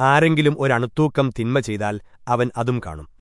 ആരെങ്കിലും ഒരണുത്തൂക്കം തിന്മ ചെയ്താൽ അവൻ അതും കാണും.